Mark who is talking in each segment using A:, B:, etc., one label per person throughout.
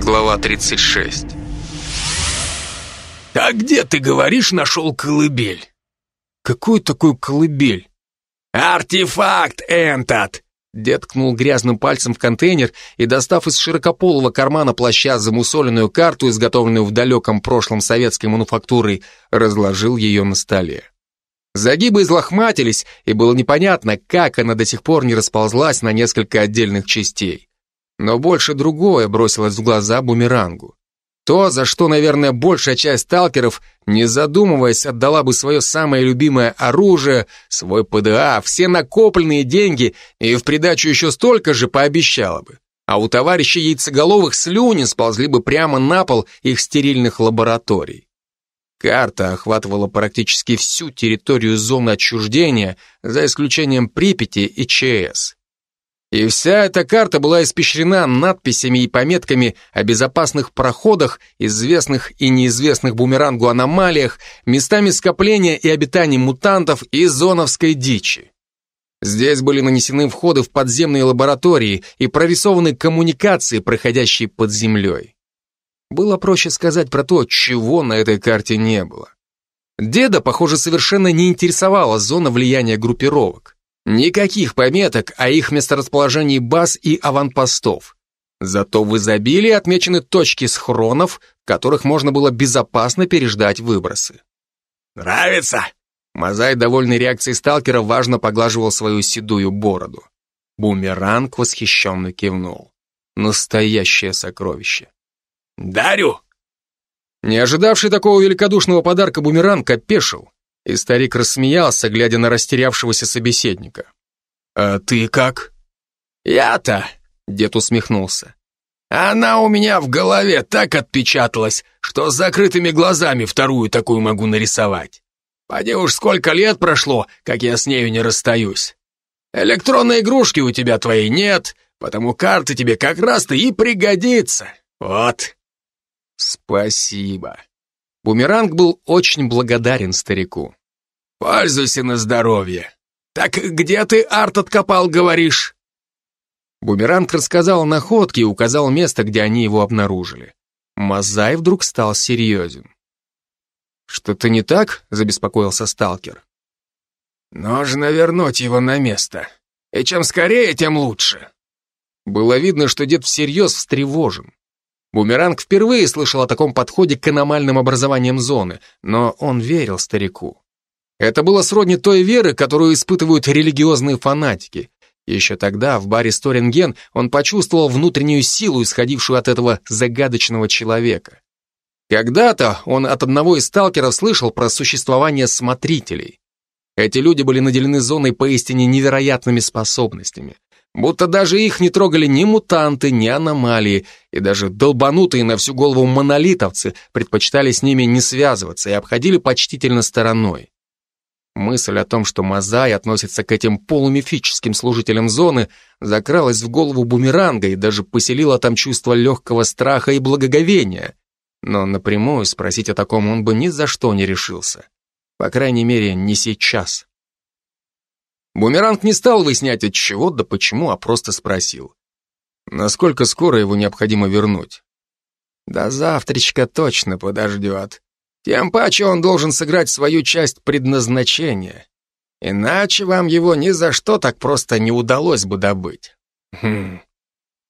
A: Глава 36
B: «А где, ты говоришь, нашел колыбель?»
A: «Какую такую колыбель?»
B: «Артефакт этот!»
A: Дед ткнул грязным пальцем в контейнер и, достав из широкополого кармана плаща замусоленную карту, изготовленную в далеком прошлом советской мануфактурой, разложил ее на столе. Загибы излохматились, и было непонятно, как она до сих пор не расползлась на несколько отдельных частей. Но больше другое бросилось в глаза бумерангу. То, за что, наверное, большая часть сталкеров, не задумываясь, отдала бы свое самое любимое оружие, свой ПДА, все накопленные деньги и в придачу еще столько же пообещала бы. А у товарищей яйцеголовых слюни сползли бы прямо на пол их стерильных лабораторий. Карта охватывала практически всю территорию зоны отчуждения, за исключением Припяти и ЧС. И вся эта карта была испещрена надписями и пометками о безопасных проходах, известных и неизвестных бумерангу аномалиях, местами скопления и обитаний мутантов и зоновской дичи. Здесь были нанесены входы в подземные лаборатории и прорисованы коммуникации, проходящие под землей. Было проще сказать про то, чего на этой карте не было. Деда, похоже, совершенно не интересовала зона влияния группировок. Никаких пометок о их месторасположении баз и аванпостов. Зато в изобилии отмечены точки схронов, в которых можно было безопасно переждать выбросы.
B: «Нравится?»
A: Мозай, довольный реакцией сталкера, важно поглаживал свою седую бороду. Бумеранг восхищенно кивнул. Настоящее сокровище.
B: «Дарю!»
A: Не ожидавший такого великодушного подарка бумеранг опешил. И старик рассмеялся, глядя на растерявшегося собеседника.
B: «А ты как?»
A: «Я-то», — дед усмехнулся.
B: «Она у меня в голове так отпечаталась, что с закрытыми глазами вторую такую могу нарисовать. Поди уж сколько лет прошло, как я с нею не расстаюсь. Электронной игрушки у тебя твоей нет, потому карты тебе как раз-то и пригодится. Вот».
A: «Спасибо». Бумеранг был очень благодарен старику.
B: «Пользуйся на здоровье. Так где ты арт откопал, говоришь?»
A: Бумеранг рассказал о находке и указал место, где они его обнаружили. Мазай вдруг стал серьезен. «Что-то не так?» — забеспокоился сталкер.
B: «Нужно вернуть его на место. И чем скорее, тем лучше».
A: Было видно, что дед всерьез встревожен. Бумеранг впервые слышал о таком подходе к аномальным образованиям зоны, но он верил старику. Это было сродни той веры, которую испытывают религиозные фанатики. Еще тогда, в баре Сторинген, он почувствовал внутреннюю силу, исходившую от этого загадочного человека. Когда-то он от одного из сталкеров слышал про существование смотрителей. Эти люди были наделены зоной поистине невероятными способностями. Будто даже их не трогали ни мутанты, ни аномалии, и даже долбанутые на всю голову монолитовцы предпочитали с ними не связываться и обходили почтительно стороной. Мысль о том, что Мазай относится к этим полумифическим служителям зоны, закралась в голову бумеранга и даже поселила там чувство легкого страха и благоговения. Но напрямую спросить о таком он бы ни за что не решился. По крайней мере, не сейчас. Бумеранг не стал выяснять от чего да почему, а просто спросил. Насколько скоро его необходимо вернуть?
B: До завтрачка точно подождет. Тем паче он должен сыграть свою часть предназначения. Иначе вам его ни за что так просто не удалось бы добыть. Хм,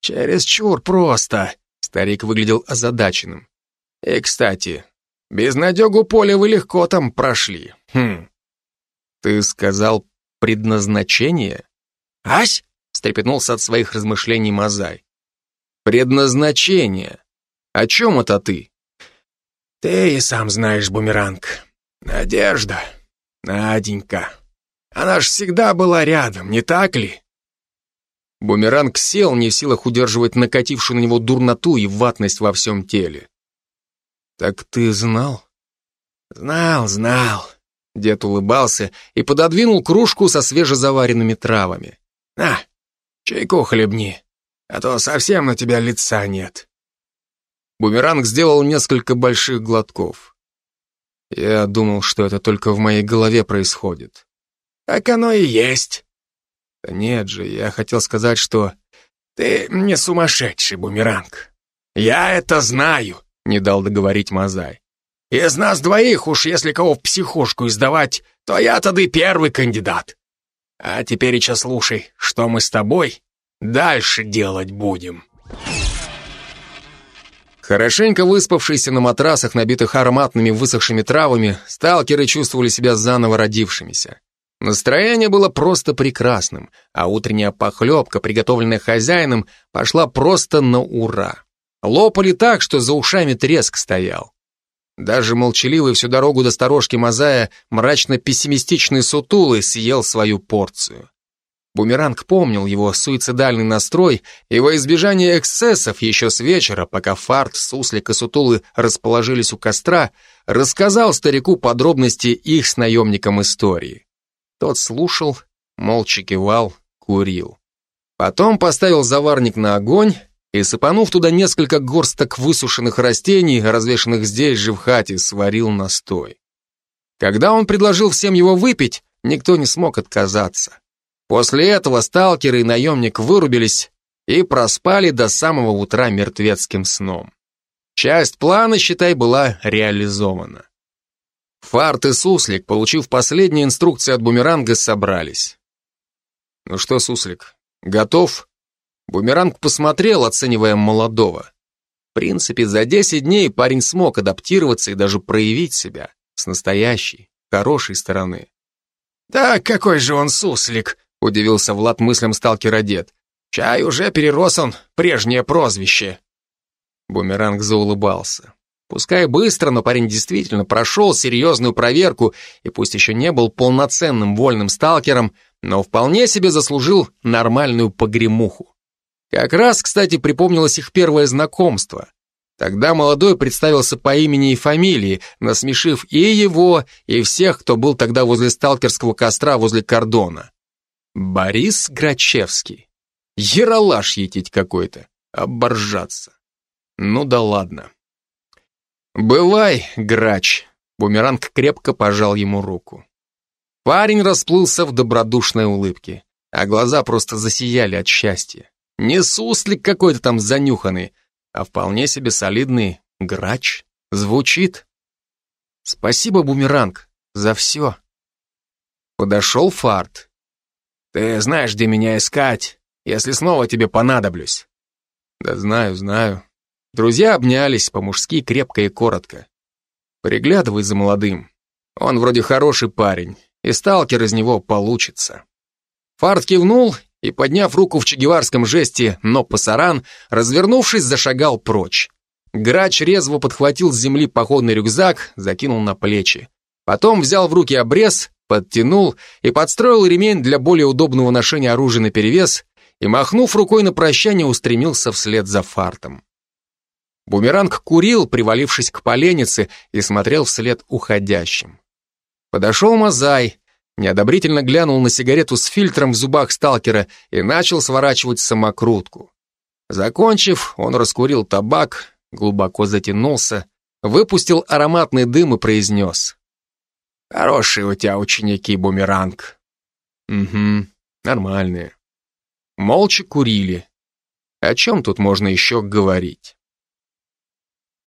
B: чересчур просто. Старик выглядел озадаченным. И, кстати, безнадегу поля вы легко там прошли. Хм.
A: Ты сказал предназначение?
B: Ась?
A: встрепенулся от своих размышлений Мазай. Предназначение. О чем это ты?
B: Ты и сам знаешь, бумеранг. Надежда. Наденька. Она ж всегда была рядом, не так ли?
A: Бумеранг сел, не в силах удерживать накатившую на него дурноту и ватность во всем теле. «Так ты знал?»
B: «Знал, знал.
A: Дед улыбался и пододвинул кружку со свежезаваренными травами.
B: «На, чайку хлебни, а то совсем на тебя лица нет».
A: Бумеранг сделал несколько больших глотков. Я думал, что это только в моей голове происходит.
B: Так оно и есть.
A: Да нет же, я хотел сказать, что...
B: Ты не сумасшедший, Бумеранг. «Я это знаю», — не дал договорить Мазай. «Из нас двоих уж если кого в психушку издавать, то я тогда первый кандидат. А теперь еще слушай, что мы с тобой дальше делать будем».
A: Хорошенько выспавшиеся на матрасах, набитых ароматными высохшими травами, сталкеры чувствовали себя заново родившимися. Настроение было просто прекрасным, а утренняя похлебка, приготовленная хозяином, пошла просто на ура. Лопали так, что за ушами треск стоял. Даже молчаливый всю дорогу до сторожки Мазая мрачно-пессимистичный сутулый съел свою порцию. Бумеранг помнил его суицидальный настрой, во избежание эксцессов еще с вечера, пока Фарт, Суслик и Сутулы расположились у костра, рассказал старику подробности их с наемником истории. Тот слушал, молча кивал, курил. Потом поставил заварник на огонь и, сыпанув туда несколько горсток высушенных растений, развешанных здесь же в хате, сварил настой. Когда он предложил всем его выпить, никто не смог отказаться. После этого сталкеры и наемник вырубились и проспали до самого утра мертвецким сном. Часть плана, считай, была реализована. Фарт и Суслик, получив последние инструкции от Бумеранга, собрались. «Ну что, Суслик, готов?» Бумеранг посмотрел, оценивая молодого. В принципе, за 10 дней парень смог адаптироваться и даже проявить себя с настоящей, хорошей стороны.
B: «Да какой же он суслик!» Удивился Влад мыслям сталкера дед. Чай уже перерос он прежнее прозвище.
A: Бумеранг заулыбался. Пускай быстро, но парень действительно прошел серьезную проверку и пусть еще не был полноценным вольным сталкером, но вполне себе заслужил нормальную погремуху. Как раз, кстати, припомнилось их первое знакомство. Тогда молодой представился по имени и фамилии, насмешив и его, и всех, кто был тогда возле сталкерского костра возле кордона. Борис Грачевский. Яралаш етить какой-то. Оборжаться. Ну да ладно. «Бывай, грач!» Бумеранг крепко пожал ему руку. Парень расплылся в добродушной улыбке, а глаза просто засияли от счастья. Не суслик какой-то там занюханный, а вполне себе солидный грач. Звучит. Спасибо, Бумеранг, за все. Подошел Фарт.
B: Ты знаешь, где меня искать, если снова тебе понадоблюсь.
A: Да знаю, знаю. Друзья обнялись по-мужски крепко и коротко. Приглядывай за молодым. Он вроде хороший парень, и сталкер из него получится. Фарт кивнул и, подняв руку в чегеварском жесте «но пасаран», развернувшись, зашагал прочь. Грач резво подхватил с земли походный рюкзак, закинул на плечи. Потом взял в руки обрез подтянул и подстроил ремень для более удобного ношения оружия наперевес и, махнув рукой на прощание, устремился вслед за фартом. Бумеранг курил, привалившись к поленнице, и смотрел вслед уходящим. Подошел Мазай, неодобрительно глянул на сигарету с фильтром в зубах сталкера и начал сворачивать самокрутку. Закончив, он раскурил табак, глубоко затянулся, выпустил ароматный дым и произнес. Хорошие у тебя ученики, Бумеранг. Угу, нормальные. Молча курили. О чем тут можно еще говорить?